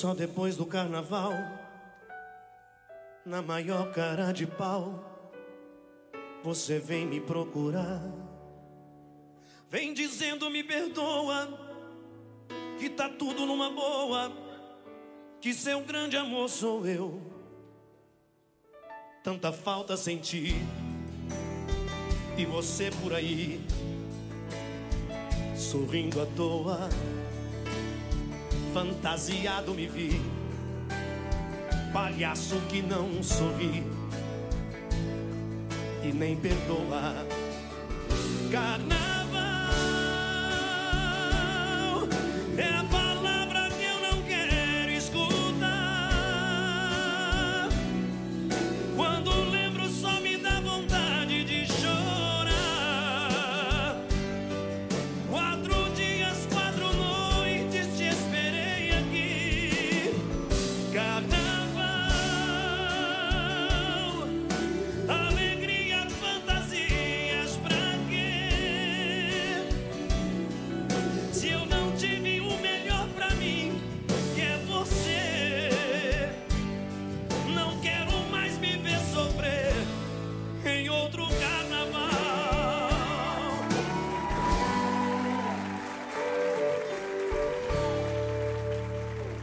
Só depois do carnaval, na maior cara de pau, você vem me procurar. Vem dizendo me perdoa, que tá tudo numa boa, que seu grande amor sou eu. Tanta falta senti, e você por aí, sorrindo à toa fantasiado me vi, palhaço que não sorri e nem perdoa. Carnaval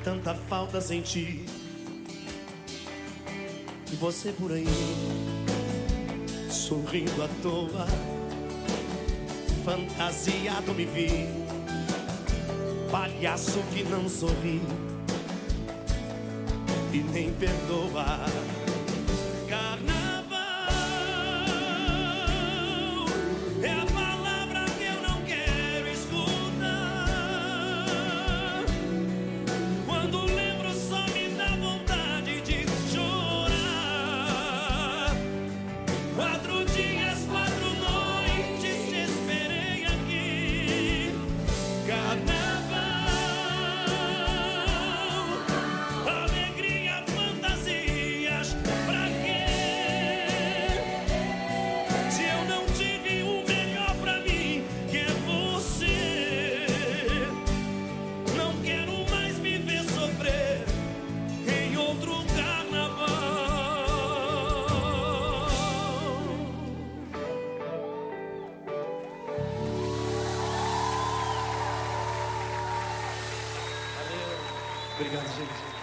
Tanta falta senti e você por aí sorrindo à toa, fantasiado me vi, palhaço que não sorri e nem perdoa. Obrigado, gente.